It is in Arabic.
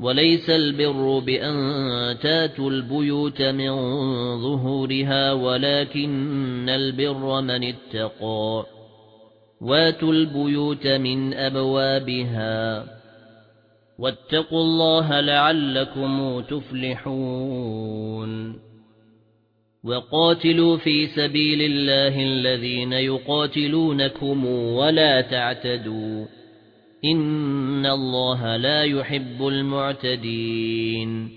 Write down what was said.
وليس البر بأن تاتوا البيوت من ظهورها ولكن البر من اتقى واتوا البيوت من أبوابها واتقوا الله لعلكم تفلحون وقاتلوا في سبيل الله الذين يقاتلونكم ولا تعتدوا إِنَّ اللَّهَ لَا يُحِبُّ الْمُعْتَدِينَ